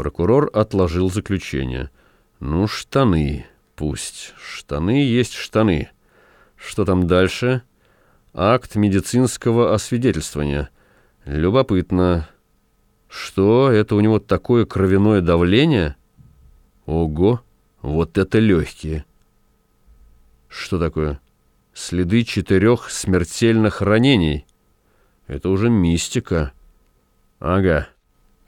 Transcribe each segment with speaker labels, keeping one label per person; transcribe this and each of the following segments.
Speaker 1: Прокурор отложил заключение. Ну, штаны, пусть. Штаны есть штаны. Что там дальше? Акт медицинского освидетельствования. Любопытно. Что, это у него такое кровяное давление? Ого, вот это легкие. Что такое? Следы четырех смертельных ранений. Это уже мистика. Ага.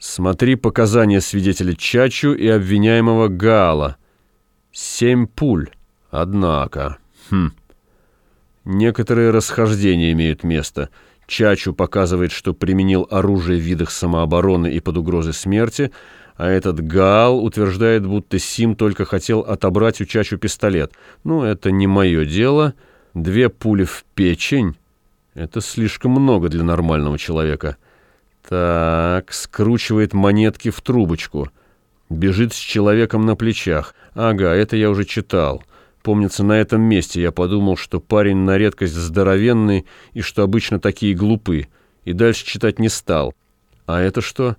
Speaker 1: Смотри показания свидетеля Чачу и обвиняемого Гала. Семь пуль. Однако. Хм. Некоторые расхождения имеют место. Чачу показывает, что применил оружие в видах самообороны и под угрозой смерти, а этот Гал утверждает, будто Сим только хотел отобрать у Чачу пистолет. Ну, это не мое дело. Две пули в печень — это слишком много для нормального человека. Так, скручивает монетки в трубочку. Бежит с человеком на плечах. Ага, это я уже читал. Помнится, на этом месте я подумал, что парень на редкость здоровенный и что обычно такие глупы. И дальше читать не стал. А это что?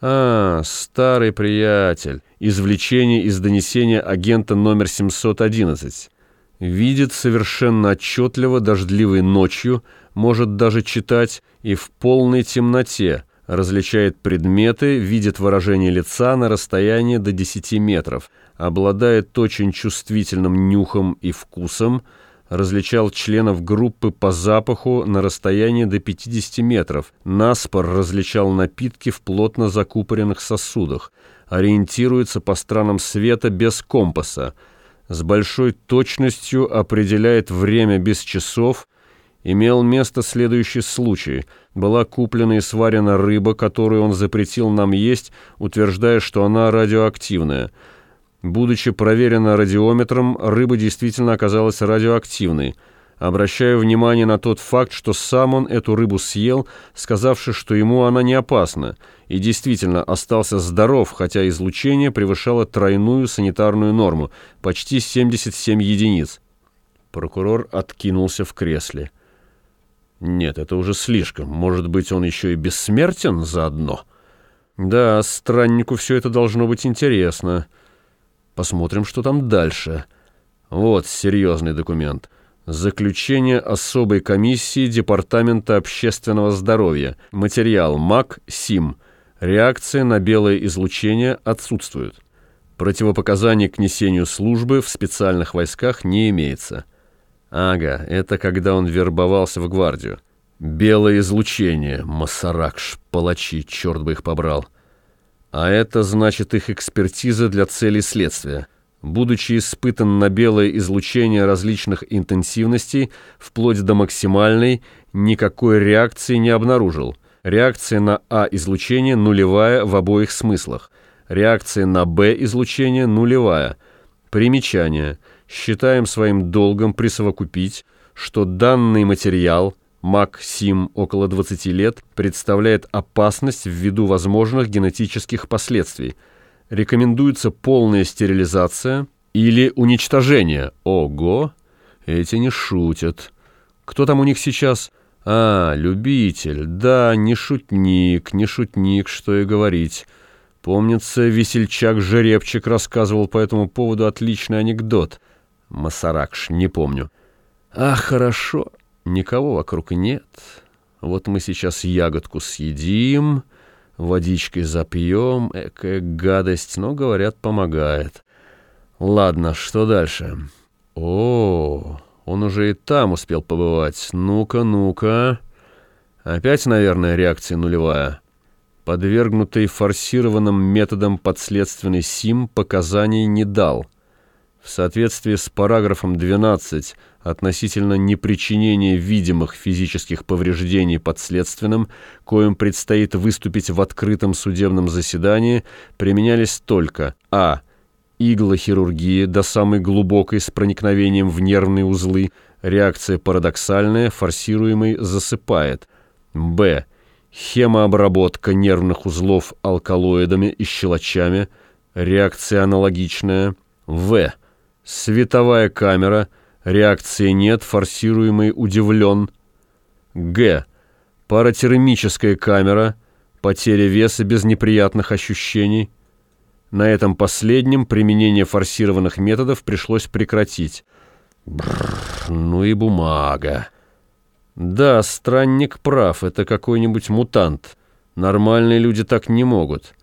Speaker 1: А, старый приятель. Извлечение из донесения агента номер 711. Видит совершенно отчетливо дождливой ночью, может даже читать и в полной темноте, различает предметы, видит выражение лица на расстоянии до 10 метров, обладает очень чувствительным нюхом и вкусом, различал членов группы по запаху на расстоянии до 50 метров, наспор различал напитки в плотно закупоренных сосудах, ориентируется по странам света без компаса, с большой точностью определяет время без часов, имел место следующий случай. Была куплена и сварена рыба, которую он запретил нам есть, утверждая, что она радиоактивная. Будучи проверена радиометром, рыба действительно оказалась радиоактивной. Обращаю внимание на тот факт, что сам он эту рыбу съел, сказавши, что ему она не опасна, и действительно остался здоров, хотя излучение превышало тройную санитарную норму, почти 77 единиц. Прокурор откинулся в кресле. Нет, это уже слишком. Может быть, он еще и бессмертен заодно? Да, страннику все это должно быть интересно. Посмотрим, что там дальше. Вот серьезный документ. Заключение особой комиссии Департамента общественного здоровья. Материал МАК СИМ. Реакция на белое излучение отсутствует. Противопоказаний к несению службы в специальных войсках не имеется. Ага, это когда он вербовался в гвардию. Белое излучение, Масаракш, палачи, черт бы их побрал. А это значит их экспертиза для целей следствия. Будучи испытан на белое излучение различных интенсивностей, вплоть до максимальной, никакой реакции не обнаружил. Реакция на А-излучение нулевая в обоих смыслах. Реакция на Б-излучение нулевая. Примечание – считаем своим долгом присовокупить, что данный материал, МАК-СИМ около 20 лет, представляет опасность ввиду возможных генетических последствий. Рекомендуется полная стерилизация или уничтожение. Ого! Эти не шутят. Кто там у них сейчас? А, любитель. Да, не шутник, не шутник, что и говорить. Помнится, весельчак-жеребчик рассказывал по этому поводу отличный анекдот – Масаракш, не помню. Ах, хорошо, никого вокруг нет. Вот мы сейчас ягодку съедим, водичкой запьем, экая гадость, но, говорят, помогает. Ладно, что дальше? О, он уже и там успел побывать. Ну-ка, ну-ка. Опять, наверное, реакция нулевая. Подвергнутый форсированным методом подследственный СИМ показаний не дал — в соответствии с параграфом 12 относительно непричинения видимых физических повреждений подследственным, коим предстоит выступить в открытом судебном заседании, применялись только а. Иглохирургия до самой глубокой с проникновением в нервные узлы, реакция парадоксальная, форсируемый засыпает. б. Хемообработка нервных узлов алкалоидами и щелочами, реакция аналогичная. в. Световая камера. Реакции нет. Форсируемый удивлен. Г. Паратермическая камера. Потеря веса без неприятных ощущений. На этом последнем применение форсированных методов пришлось прекратить. Бррр, ну и бумага. Да, странник прав, это какой-нибудь мутант. Нормальные люди так не могут.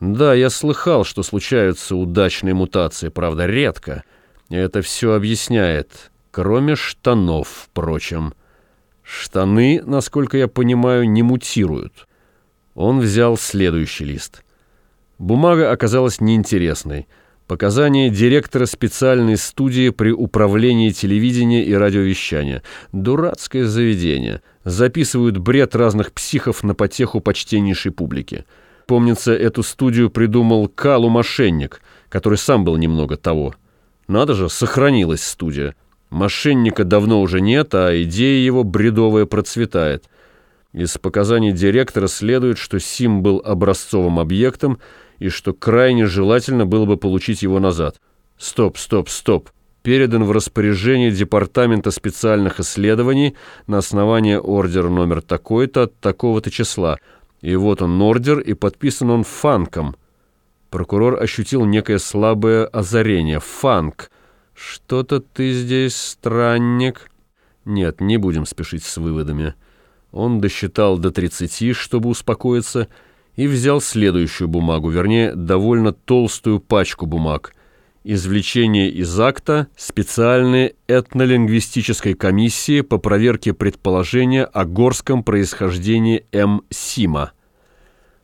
Speaker 1: Да, я слыхал, что случаются удачные мутации, правда, редко. Это все объясняет, кроме штанов, впрочем. Штаны, насколько я понимаю, не мутируют. Он взял следующий лист. Бумага оказалась неинтересной. Показания директора специальной студии при управлении телевидения и радиовещания. Дурацкое заведение. Записывают бред разных психов на потеху почтеннейшей публики. Помнится, эту студию придумал Калу-мошенник, который сам был немного того. Надо же, сохранилась студия. Мошенника давно уже нет, а идея его бредовая процветает. Из показаний директора следует, что Сим был образцовым объектом и что крайне желательно было бы получить его назад. Стоп, стоп, стоп. Передан в распоряжение Департамента специальных исследований на основании ордера номер такой-то от такого-то числа. И вот он ордер, и подписан он Фанком. Прокурор ощутил некое слабое озарение. Фанк. «Что-то ты здесь, странник». Нет, не будем спешить с выводами. Он досчитал до тридцати, чтобы успокоиться, и взял следующую бумагу, вернее, довольно толстую пачку бумаг. Извлечение из акта специальной этнолингвистической комиссии по проверке предположения о горском происхождении М. Сима.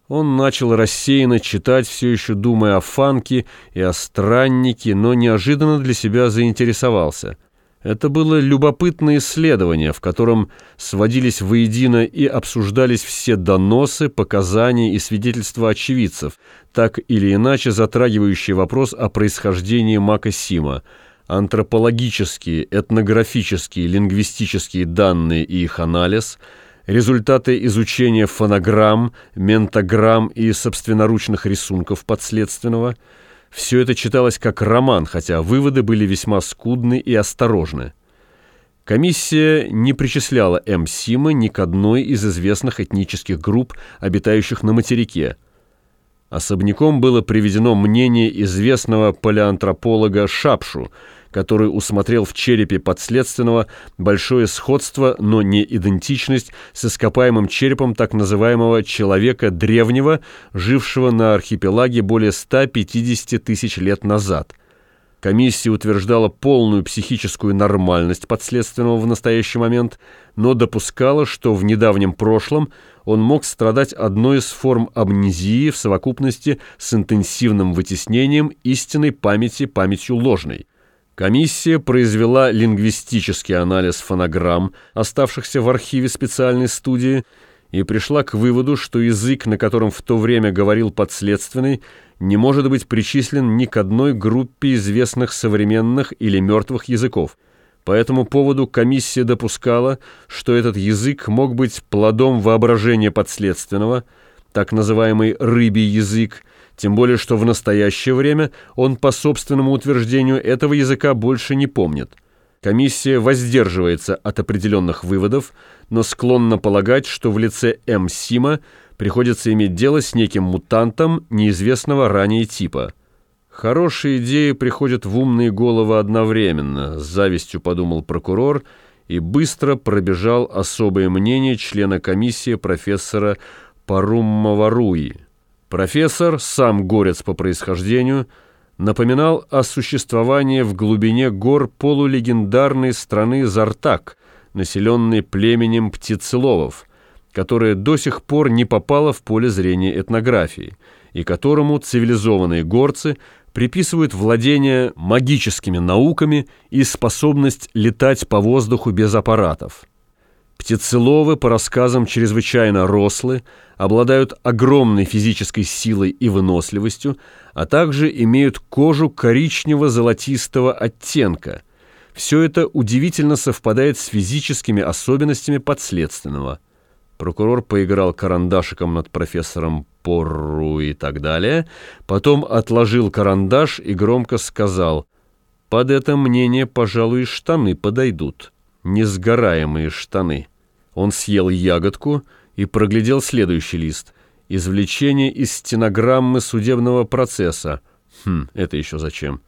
Speaker 1: Он начал рассеянно читать, все еще думая о фанке и о страннике, но неожиданно для себя заинтересовался. Это было любопытное исследование, в котором сводились воедино и обсуждались все доносы, показания и свидетельства очевидцев, так или иначе затрагивающие вопрос о происхождении Мака Сима, антропологические, этнографические, лингвистические данные и их анализ – результаты изучения фонограмм, ментограмм и собственноручных рисунков подследственного. Все это читалось как роман, хотя выводы были весьма скудны и осторожны. Комиссия не причисляла М. Сима ни к одной из известных этнических групп, обитающих на материке. Особняком было приведено мнение известного палеантрополога Шапшу – который усмотрел в черепе подследственного большое сходство, но не идентичность с ископаемым черепом так называемого «человека древнего», жившего на архипелаге более 150 тысяч лет назад. Комиссия утверждала полную психическую нормальность подследственного в настоящий момент, но допускала, что в недавнем прошлом он мог страдать одной из форм амнезии в совокупности с интенсивным вытеснением истинной памяти памятью ложной. Комиссия произвела лингвистический анализ фонограмм, оставшихся в архиве специальной студии, и пришла к выводу, что язык, на котором в то время говорил подследственный, не может быть причислен ни к одной группе известных современных или мертвых языков. По этому поводу комиссия допускала, что этот язык мог быть плодом воображения подследственного, так называемый «рыбий язык», тем более что в настоящее время он по собственному утверждению этого языка больше не помнит. Комиссия воздерживается от определенных выводов, но склонна полагать, что в лице М. Сима приходится иметь дело с неким мутантом неизвестного ранее типа. Хорошие идеи приходят в умные головы одновременно, с завистью подумал прокурор и быстро пробежал особое мнение члена комиссии профессора Паруммаваруи. Профессор, сам горец по происхождению, напоминал о существовании в глубине гор полулегендарной страны Зартак, населенной племенем птицеловов, которая до сих пор не попала в поле зрения этнографии, и которому цивилизованные горцы приписывают владение магическими науками и способность летать по воздуху без аппаратов. Птицеловы, по рассказам, чрезвычайно рослы, обладают огромной физической силой и выносливостью, а также имеют кожу коричнево-золотистого оттенка. Все это удивительно совпадает с физическими особенностями подследственного. Прокурор поиграл карандашиком над профессором Порру и так далее, потом отложил карандаш и громко сказал «Под это мнение, пожалуй, штаны подойдут» несгораемые штаны. Он съел ягодку и проглядел следующий лист. Извлечение из стенограммы судебного процесса. Хм, это еще зачем?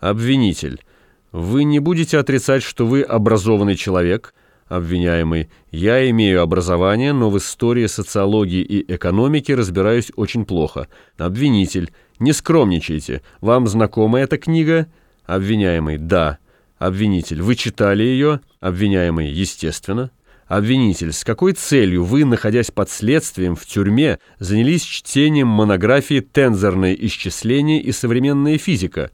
Speaker 1: Обвинитель. Вы не будете отрицать, что вы образованный человек? Обвиняемый. Я имею образование, но в истории, социологии и экономике разбираюсь очень плохо. Обвинитель. Не скромничайте. Вам знакома эта книга? Обвиняемый. Да. Обвинитель. Вы читали ее? Обвиняемый. Естественно. Обвинитель, с какой целью вы, находясь под следствием в тюрьме, занялись чтением монографии «Тензорное исчисление и современная физика»?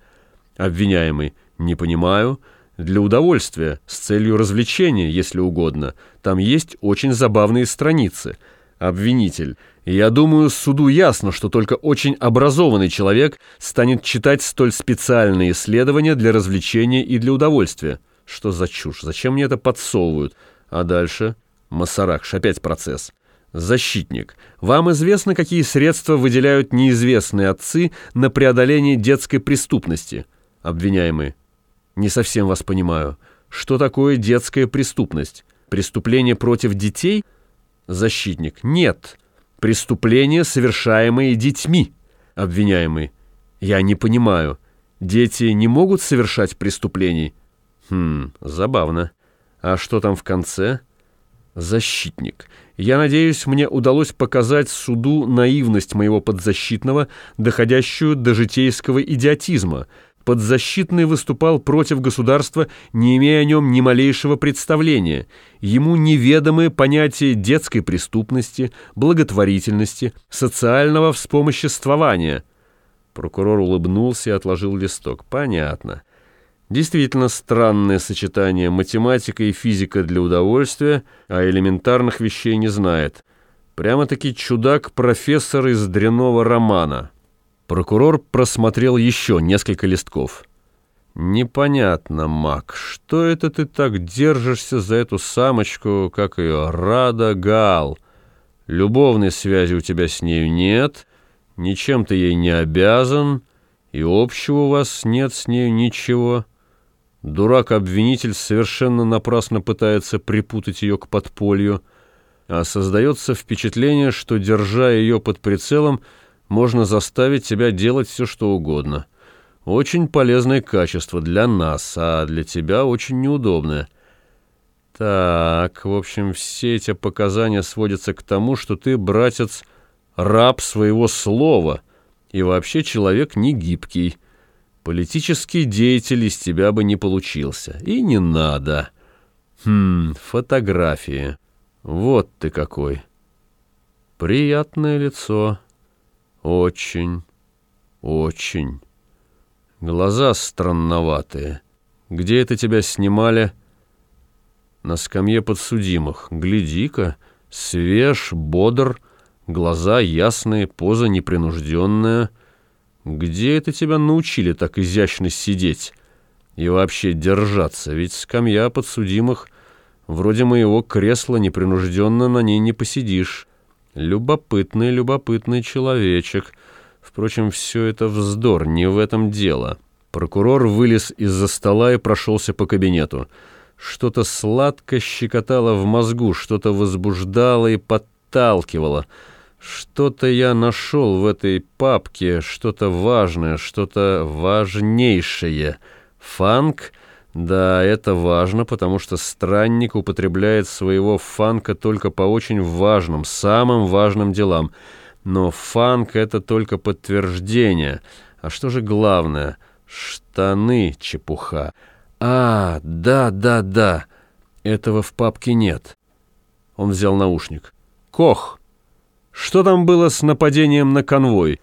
Speaker 1: Обвиняемый, не понимаю. Для удовольствия, с целью развлечения, если угодно. Там есть очень забавные страницы. Обвинитель, я думаю, суду ясно, что только очень образованный человек станет читать столь специальные исследования для развлечения и для удовольствия. Что за чушь? Зачем мне это подсовывают? А дальше? Масаракш, опять процесс. Защитник. Вам известно, какие средства выделяют неизвестные отцы на преодоление детской преступности? Обвиняемый. Не совсем вас понимаю. Что такое детская преступность? Преступление против детей? Защитник. Нет. Преступления, совершаемые детьми. Обвиняемый. Я не понимаю. Дети не могут совершать преступлений? Хм, забавно. А что там в конце? Защитник. Я надеюсь, мне удалось показать суду наивность моего подзащитного, доходящую до житейского идиотизма. Подзащитный выступал против государства, не имея о нем ни малейшего представления. Ему неведомы понятия детской преступности, благотворительности, социального вспомоществования. Прокурор улыбнулся и отложил листок. Понятно. Действительно странное сочетание математика и физика для удовольствия, а элементарных вещей не знает. Прямо-таки чудак-профессор из дрянного романа. Прокурор просмотрел еще несколько листков. «Непонятно, Мак, что это ты так держишься за эту самочку, как ее, Рада Гал? Любовной связи у тебя с нею нет, ничем ты ей не обязан, и общего у вас нет с нею ничего». Дурак-обвинитель совершенно напрасно пытается припутать ее к подполью, а создается впечатление, что, держа ее под прицелом, можно заставить тебя делать все, что угодно. Очень полезное качество для нас, а для тебя очень неудобное. Так, в общем, все эти показания сводятся к тому, что ты, братец, раб своего слова и вообще человек не гибкий. Политический деятель из тебя бы не получился. И не надо. Хм, фотографии. Вот ты какой. Приятное лицо. Очень, очень. Глаза странноватые. Где это тебя снимали? На скамье подсудимых. Гляди-ка, свеж, бодр, глаза ясные, поза непринужденная — где это тебя научили так изящно сидеть и вообще держаться? Ведь скамья подсудимых, вроде моего кресла, непринужденно на ней не посидишь. Любопытный, любопытный человечек. Впрочем, все это вздор, не в этом дело. Прокурор вылез из-за стола и прошелся по кабинету. Что-то сладко щекотало в мозгу, что-то возбуждало и подталкивало — что-то я нашел в этой папке, что-то важное, что-то важнейшее. Фанк? Да, это важно, потому что странник употребляет своего фанка только по очень важным, самым важным делам. Но фанк — это только подтверждение. А что же главное? Штаны, чепуха. А, да, да, да. Этого в папке нет. Он взял наушник. Кох! Что там было с нападением на конвой?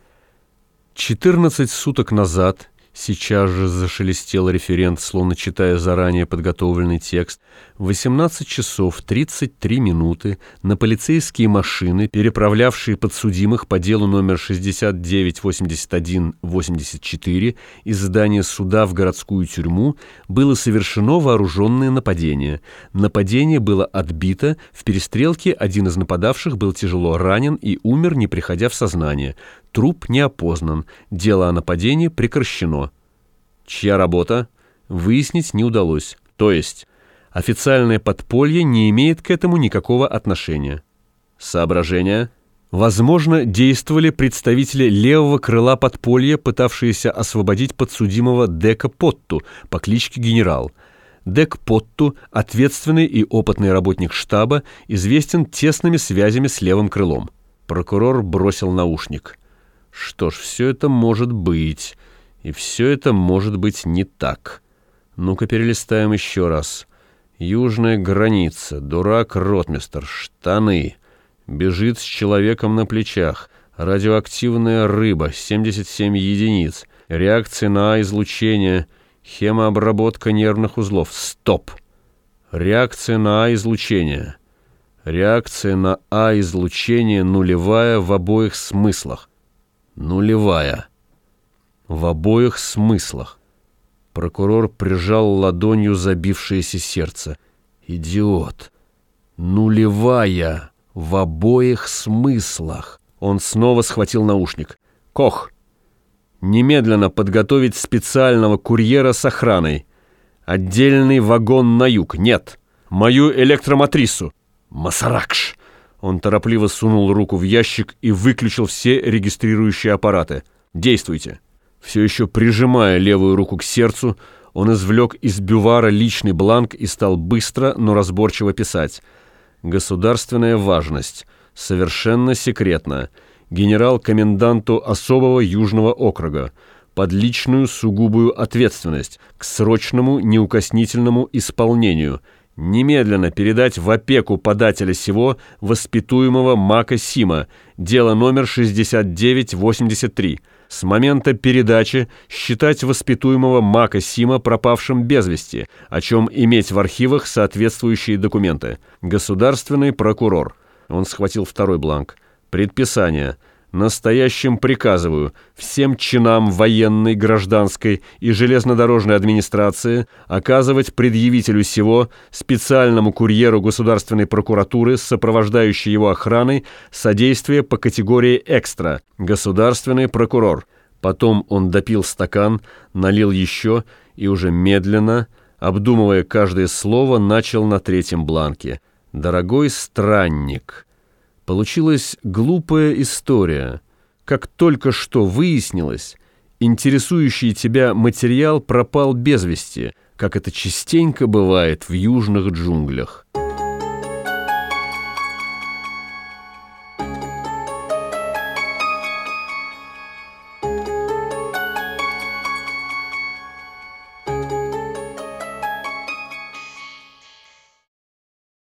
Speaker 1: 14 суток назад Сейчас же зашелестел референт, словно читая заранее подготовленный текст. В 18 часов 33 минуты на полицейские машины, переправлявшие подсудимых по делу номер 698184 из здания суда в городскую тюрьму, было совершено вооруженное нападение. Нападение было отбито, в перестрелке один из нападавших был тяжело ранен и умер, не приходя в сознание. Труп не опознан. Дело о нападении прекращено. Чья работа? Выяснить не удалось. То есть, официальное подполье не имеет к этому никакого отношения. Соображения? Возможно, действовали представители левого крыла подполья, пытавшиеся освободить подсудимого Дека Потту по кличке Генерал. Дек Потту, ответственный и опытный работник штаба, известен тесными связями с левым крылом. Прокурор бросил наушник. Что ж, все это может быть. И все это может быть не так. Ну-ка перелистаем еще раз. Южная граница, дурак-ротмистер, штаны. Бежит с человеком на плечах. Радиоактивная рыба, 77 единиц. Реакция на излучение. Хемообработка нервных узлов. Стоп! Реакция на А-излучение. Реакция на А-излучение нулевая в обоих смыслах. Нулевая. В обоих смыслах. Прокурор прижал ладонью забившееся сердце. «Идиот! Нулевая! В обоих смыслах!» Он снова схватил наушник. «Кох! Немедленно подготовить специального курьера с охраной. Отдельный вагон на юг. Нет! Мою электроматрису! Масаракш!» Он торопливо сунул руку в ящик и выключил все регистрирующие аппараты. «Действуйте!» Все еще прижимая левую руку к сердцу, он извлек из бювара личный бланк и стал быстро, но разборчиво писать. «Государственная важность. Совершенно секретно. Генерал-коменданту особого Южного округа. Под личную сугубую ответственность. К срочному неукоснительному исполнению. Немедленно передать в опеку подателя сего воспитуемого Мака Сима. Дело номер 6983» с момента передачи считать воспитуемого Мака Сима пропавшим без вести, о чем иметь в архивах соответствующие документы. Государственный прокурор. Он схватил второй бланк. Предписание. Настоящим приказываю всем чинам военной, гражданской и железнодорожной администрации оказывать предъявителю сего специальному курьеру государственной прокуратуры с сопровождающей его охраной содействие по категории «экстра» – государственный прокурор. Потом он допил стакан, налил еще и уже медленно, обдумывая каждое слово, начал на третьем бланке. «Дорогой странник». Получилась глупая история. Как только что выяснилось, интересующий тебя материал пропал без вести, как это частенько бывает в южных джунглях.